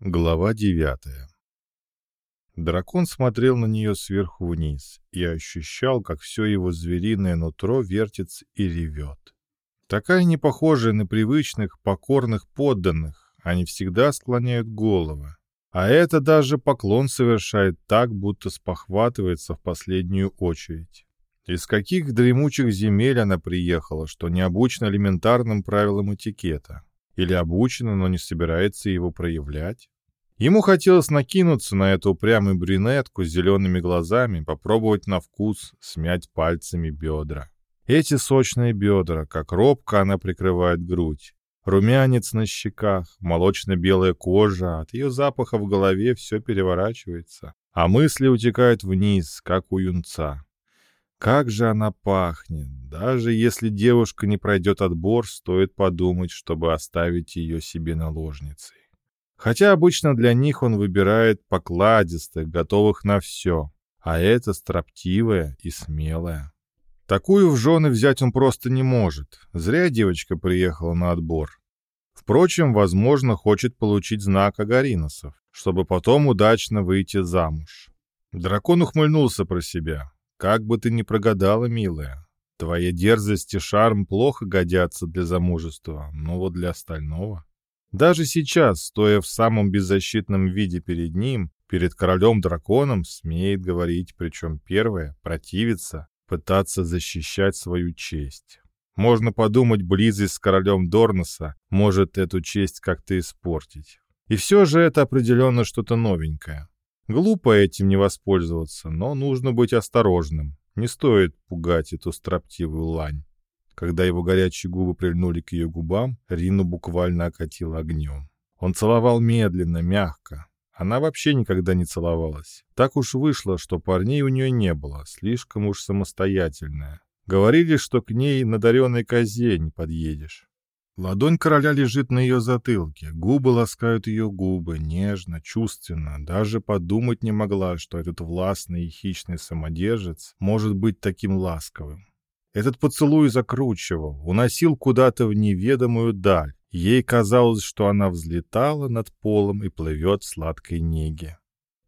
Глава девятая Дракон смотрел на нее сверху вниз и ощущал, как все его звериное нутро вертится и ревет. Такая не похожая на привычных, покорных подданных, они всегда склоняют головы. А это даже поклон совершает так, будто спохватывается в последнюю очередь. Из каких дремучих земель она приехала, что не обучена элементарным правилам этикета? Или обучена, но не собирается его проявлять? Ему хотелось накинуться на эту упрямую брюнетку с зелеными глазами, попробовать на вкус смять пальцами бедра. Эти сочные бедра, как робко она прикрывает грудь. Румянец на щеках, молочно-белая кожа, от ее запаха в голове все переворачивается, а мысли утекают вниз, как у юнца. Как же она пахнет! Даже если девушка не пройдет отбор, стоит подумать, чтобы оставить ее себе наложницей. Хотя обычно для них он выбирает покладистых, готовых на все, а это строптивая и смелая. Такую в жены взять он просто не может. Зря девочка приехала на отбор. Впрочем, возможно, хочет получить знак Агариносов, чтобы потом удачно выйти замуж. Дракон ухмыльнулся про себя. Как бы ты ни прогадала, милая, твоя дерзость и шарм плохо годятся для замужества, но вот для остального... Даже сейчас, стоя в самом беззащитном виде перед ним, перед королем-драконом, смеет говорить, причем первое, противиться, пытаться защищать свою честь. Можно подумать, близость с королем Дорноса может эту честь как-то испортить. И все же это определенно что-то новенькое. Глупо этим не воспользоваться, но нужно быть осторожным. Не стоит пугать эту строптивую лань. Когда его горячие губы прильнули к ее губам, Рину буквально окатила огнем. Он целовал медленно, мягко. Она вообще никогда не целовалась. Так уж вышло, что парней у нее не было, слишком уж самостоятельная. Говорили, что к ней надаренной козе не подъедешь. Ладонь короля лежит на ее затылке, губы ласкают ее губы, нежно, чувственно. Даже подумать не могла, что этот властный и хищный самодержец может быть таким ласковым. Этот поцелуй закручивал, уносил куда-то в неведомую даль. Ей казалось, что она взлетала над полом и плывет в сладкой неге.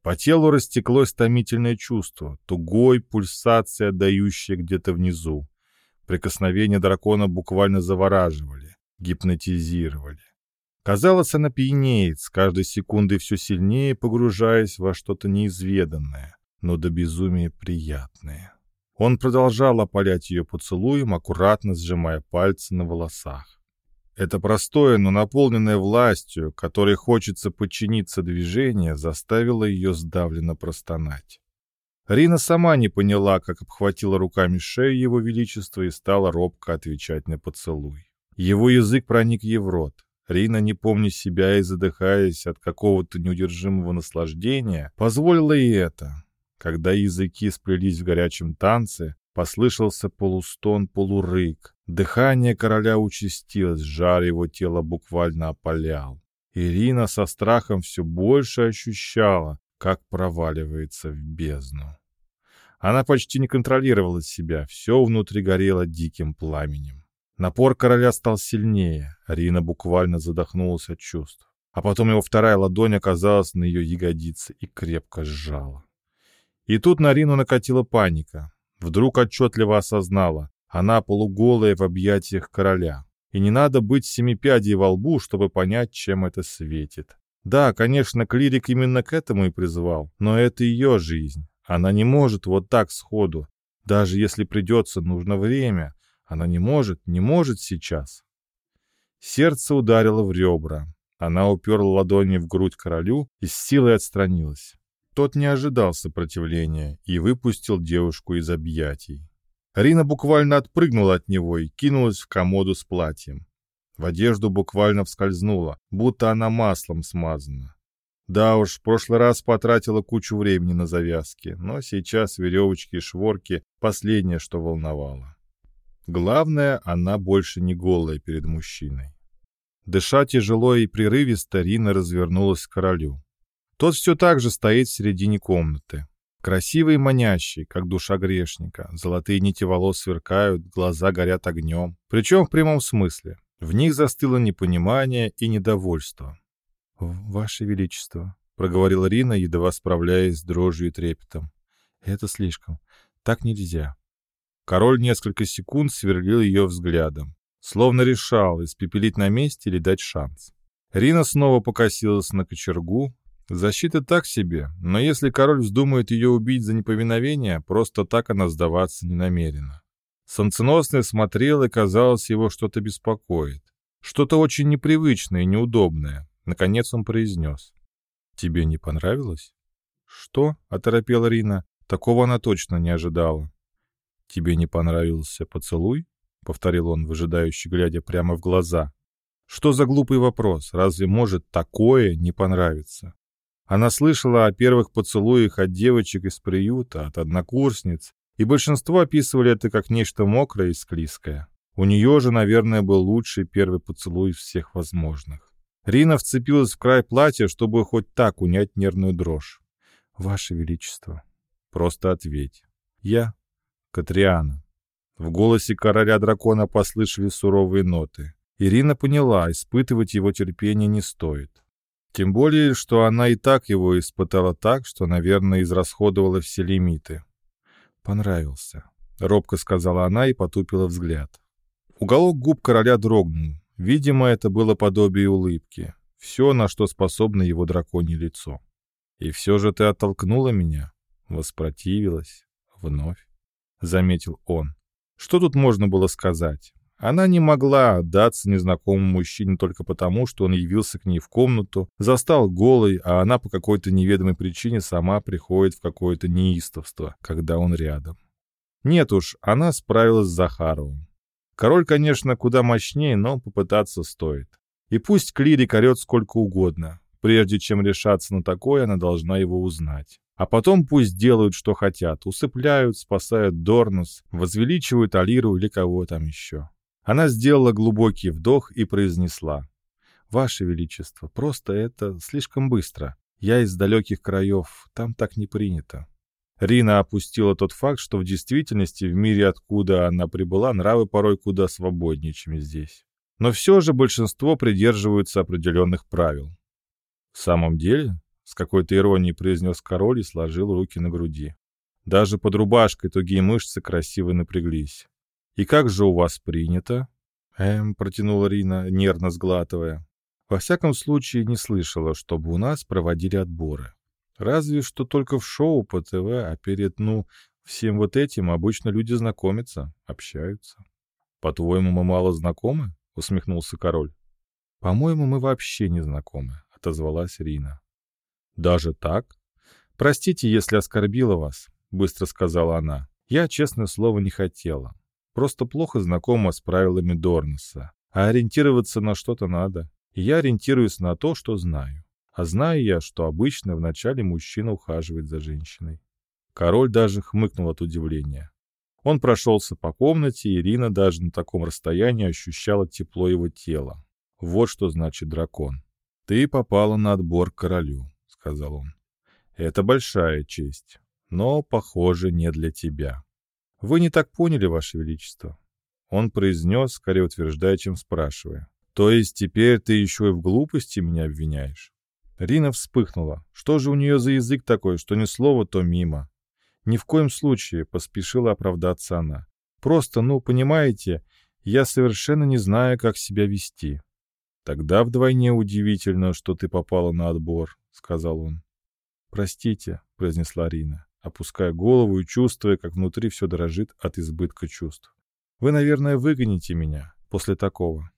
По телу растеклось томительное чувство, тугой пульсация, отдающая где-то внизу. Прикосновения дракона буквально завораживали гипнотизировали. Казалось, она пьянеет, с каждой секундой все сильнее погружаясь во что-то неизведанное, но до безумия приятное. Он продолжал опалять ее поцелуем, аккуратно сжимая пальцы на волосах. Это простое, но наполненное властью, которой хочется подчиниться движение, заставило ее сдавленно простонать. Рина сама не поняла, как обхватила руками шею его величества и стала робко отвечать на поцелуй. Его язык проник ей в рот. Рина, не помня себя и задыхаясь от какого-то неудержимого наслаждения, позволила и это. Когда языки сплелись в горячем танце, послышался полустон, полурык. Дыхание короля участилось, жар его тела буквально опалял. Ирина со страхом все больше ощущала, как проваливается в бездну. Она почти не контролировала себя, все внутри горело диким пламенем. Напор короля стал сильнее, Рина буквально задохнулась от чувств. А потом его вторая ладонь оказалась на ее ягодице и крепко сжала. И тут на Рину накатила паника. Вдруг отчетливо осознала, она полуголая в объятиях короля. И не надо быть семипядей во лбу, чтобы понять, чем это светит. Да, конечно, клирик именно к этому и призвал, но это ее жизнь. Она не может вот так сходу. Даже если придется, нужно время, она не может, не может сейчас. Сердце ударило в ребра. Она уперла ладони в грудь королю и с силой отстранилась. Тот не ожидал сопротивления и выпустил девушку из объятий. Рина буквально отпрыгнула от него и кинулась в комоду с платьем. В одежду буквально вскользнула, будто она маслом смазана. Да уж, в прошлый раз потратила кучу времени на завязки, но сейчас веревочки и шворки — последнее, что волновало. Главное, она больше не голая перед мужчиной. Дыша тяжело и прерывисто, Рина развернулась к королю. Тот все так же стоит в середине комнаты. Красивый и манящий, как душа грешника. Золотые нити волос сверкают, глаза горят огнем. Причем в прямом смысле. В них застыло непонимание и недовольство. «Ваше Величество», — проговорила Рина, едва справляясь с дрожью и трепетом. «Это слишком. Так нельзя». Король несколько секунд сверлил ее взглядом, словно решал, испепелить на месте или дать шанс. Рина снова покосилась на кочергу. Защита так себе, но если король вздумает ее убить за неповиновение, просто так она сдаваться не намерена. Солнценосный смотрел, и, казалось, его что-то беспокоит. Что-то очень непривычное и неудобное. Наконец он произнес. «Тебе не понравилось?» «Что?» — оторопела Рина. Такого она точно не ожидала. «Тебе не понравился поцелуй?» — повторил он, выжидающе глядя прямо в глаза. «Что за глупый вопрос? Разве может такое не понравиться?» Она слышала о первых поцелуях от девочек из приюта, от однокурсниц, и большинство описывали это как нечто мокрое и склизкое. У нее же, наверное, был лучший первый поцелуй из всех возможных. Рина вцепилась в край платья, чтобы хоть так унять нервную дрожь. «Ваше Величество, просто ответь. Я Катриана». В голосе короля дракона послышались суровые ноты. Ирина поняла, испытывать его терпение не стоит. Тем более, что она и так его испытала так, что, наверное, израсходовала все лимиты. «Понравился», — робко сказала она и потупила взгляд. Уголок губ короля дрогнул. Видимо, это было подобие улыбки. Все, на что способно его драконье лицо. «И все же ты оттолкнула меня?» Воспротивилась. Вновь. Заметил он. Что тут можно было сказать? Она не могла отдаться незнакомому мужчине только потому, что он явился к ней в комнату, застал голой, а она по какой-то неведомой причине сама приходит в какое-то неистовство, когда он рядом. Нет уж, она справилась с Захаровым. Король, конечно, куда мощнее, но попытаться стоит. И пусть клирик орет сколько угодно. Прежде чем решаться на такое, она должна его узнать. А потом пусть делают, что хотят. Усыпляют, спасают Дорнус, возвеличивают Алиру или кого там еще. Она сделала глубокий вдох и произнесла. «Ваше Величество, просто это слишком быстро. Я из далеких краев, там так не принято». Рина опустила тот факт, что в действительности в мире, откуда она прибыла, нравы порой куда свободнее, чем здесь. Но все же большинство придерживаются определенных правил. «В самом деле?» — с какой-то иронией произнес король и сложил руки на груди. Даже под рубашкой тугие мышцы красиво напряглись. «И как же у вас принято?» «Эм», — протянула Рина, нервно сглатывая. «Во всяком случае, не слышала, чтобы у нас проводили отборы». Разве что только в шоу по ТВ, а перед, ну, всем вот этим обычно люди знакомятся, общаются. «По-твоему, мы мало знакомы?» — усмехнулся король. «По-моему, мы вообще не знакомы», — отозвалась Рина. «Даже так? Простите, если оскорбила вас», — быстро сказала она. «Я, честное слово, не хотела. Просто плохо знакома с правилами Дорнеса. А ориентироваться на что-то надо. И я ориентируюсь на то, что знаю. А знаю я, что обычно вначале мужчина ухаживает за женщиной. Король даже хмыкнул от удивления. Он прошелся по комнате, и Ирина даже на таком расстоянии ощущала тепло его тела. Вот что значит дракон. «Ты попала на отбор к королю», — сказал он. «Это большая честь, но, похоже, не для тебя». «Вы не так поняли, Ваше Величество?» Он произнес, скорее утверждая, чем спрашивая. «То есть теперь ты еще и в глупости меня обвиняешь?» Рина вспыхнула. Что же у нее за язык такой, что ни слова, то мимо? Ни в коем случае, поспешила оправдаться она. Просто, ну, понимаете, я совершенно не знаю, как себя вести. Тогда вдвойне удивительно, что ты попала на отбор, сказал он. Простите, произнесла Рина, опуская голову и чувствуя, как внутри все дрожит от избытка чувств. Вы, наверное, выгоните меня после такого.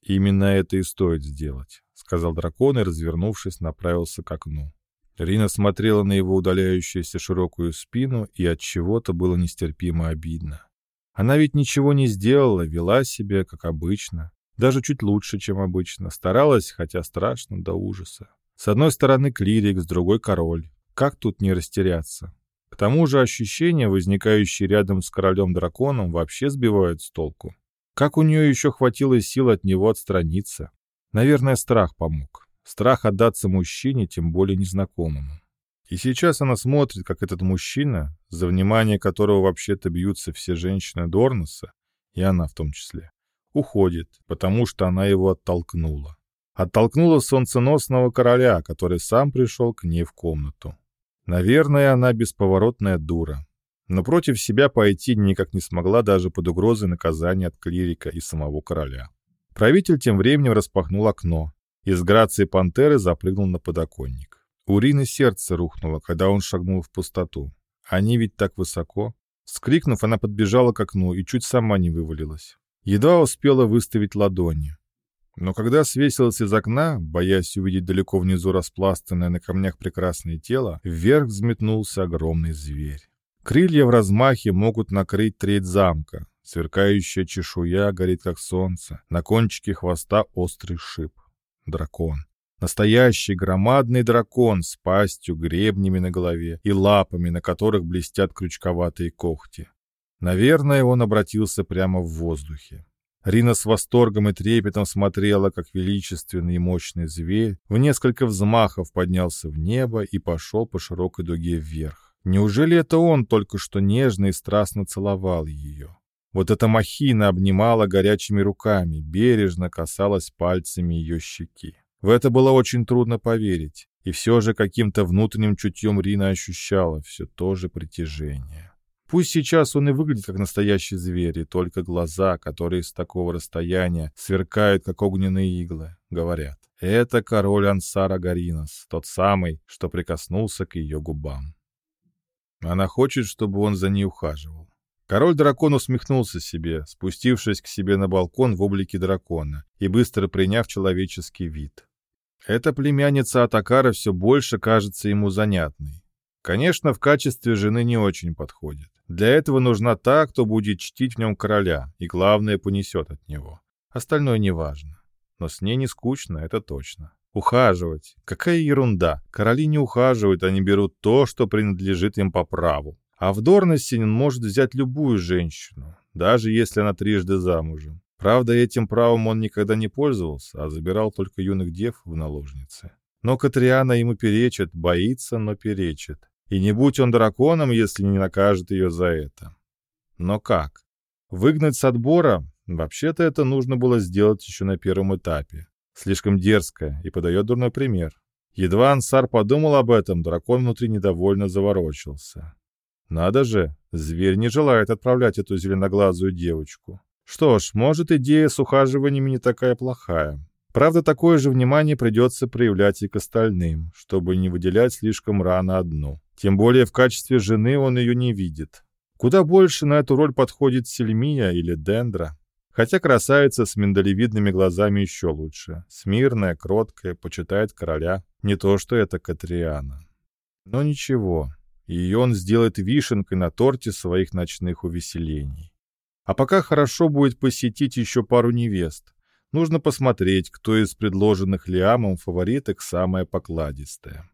Именно это и стоит сделать. — сказал дракон и, развернувшись, направился к окну. Рина смотрела на его удаляющуюся широкую спину, и от чего-то было нестерпимо обидно. Она ведь ничего не сделала, вела себя, как обычно. Даже чуть лучше, чем обычно. Старалась, хотя страшно до ужаса. С одной стороны клирик, с другой король. Как тут не растеряться? К тому же ощущения, возникающие рядом с королем-драконом, вообще сбивают с толку. Как у нее еще хватило сил от него отстраниться? Наверное, страх помог. Страх отдаться мужчине, тем более незнакомому. И сейчас она смотрит, как этот мужчина, за внимание которого вообще-то бьются все женщины Дорнуса, и она в том числе, уходит, потому что она его оттолкнула. Оттолкнула солнценосного короля, который сам пришел к ней в комнату. Наверное, она бесповоротная дура. Но против себя пойти никак не смогла даже под угрозой наказания от клирика и самого короля. Правитель тем временем распахнул окно и с грацией пантеры запрыгнул на подоконник. У Рины сердце рухнуло, когда он шагнул в пустоту. Они ведь так высоко. Скрикнув, она подбежала к окну и чуть сама не вывалилась. Едва успела выставить ладони. Но когда свесилась из окна, боясь увидеть далеко внизу распластанное на камнях прекрасное тело, вверх взметнулся огромный зверь. Крылья в размахе могут накрыть треть замка. Сверкающая чешуя горит, как солнце. На кончике хвоста острый шип. Дракон. Настоящий громадный дракон с пастью, гребнями на голове и лапами, на которых блестят крючковатые когти. Наверное, он обратился прямо в воздухе. Рина с восторгом и трепетом смотрела, как величественный и мощный зверь в несколько взмахов поднялся в небо и пошел по широкой дуге вверх. Неужели это он только что нежно и страстно целовал ее? Вот эта махина обнимала горячими руками, бережно касалась пальцами ее щеки. В это было очень трудно поверить, и все же каким-то внутренним чутьем Рина ощущала все то же притяжение. Пусть сейчас он и выглядит как настоящий зверь, и только глаза, которые с такого расстояния сверкают, как огненные иглы, говорят. Это король Ансара Гаринос, тот самый, что прикоснулся к ее губам. Она хочет, чтобы он за ней ухаживал. Король-дракон усмехнулся себе, спустившись к себе на балкон в облике дракона и быстро приняв человеческий вид. Эта племянница Атакара все больше кажется ему занятной. Конечно, в качестве жены не очень подходит. Для этого нужна та, кто будет чтить в нем короля, и главное, понесет от него. Остальное не важно. Но с ней не скучно, это точно. Ухаживать. Какая ерунда. Короли не ухаживают, они берут то, что принадлежит им по праву. А в Дорносинин может взять любую женщину, даже если она трижды замужем. Правда, этим правом он никогда не пользовался, а забирал только юных дев в наложницы. Но Катриана ему перечит, боится, но перечит. И не будь он драконом, если не накажет ее за это. Но как? Выгнать с отбора? Вообще-то это нужно было сделать еще на первом этапе. Слишком дерзко и подает дурной пример. Едва Ансар подумал об этом, дракон внутри недовольно заворочился. Надо же, зверь не желает отправлять эту зеленоглазую девочку. Что ж, может, идея с ухаживаниями не такая плохая. Правда, такое же внимание придется проявлять и к остальным, чтобы не выделять слишком рано одну. Тем более в качестве жены он ее не видит. Куда больше на эту роль подходит Сельмия или Дендра. Хотя красавица с миндалевидными глазами еще лучше. Смирная, кроткая, почитает короля. Не то, что это Катриана. Но ничего, ее он сделает вишенкой на торте своих ночных увеселений. А пока хорошо будет посетить еще пару невест. Нужно посмотреть, кто из предложенных Лиамом фавориток самая покладистая.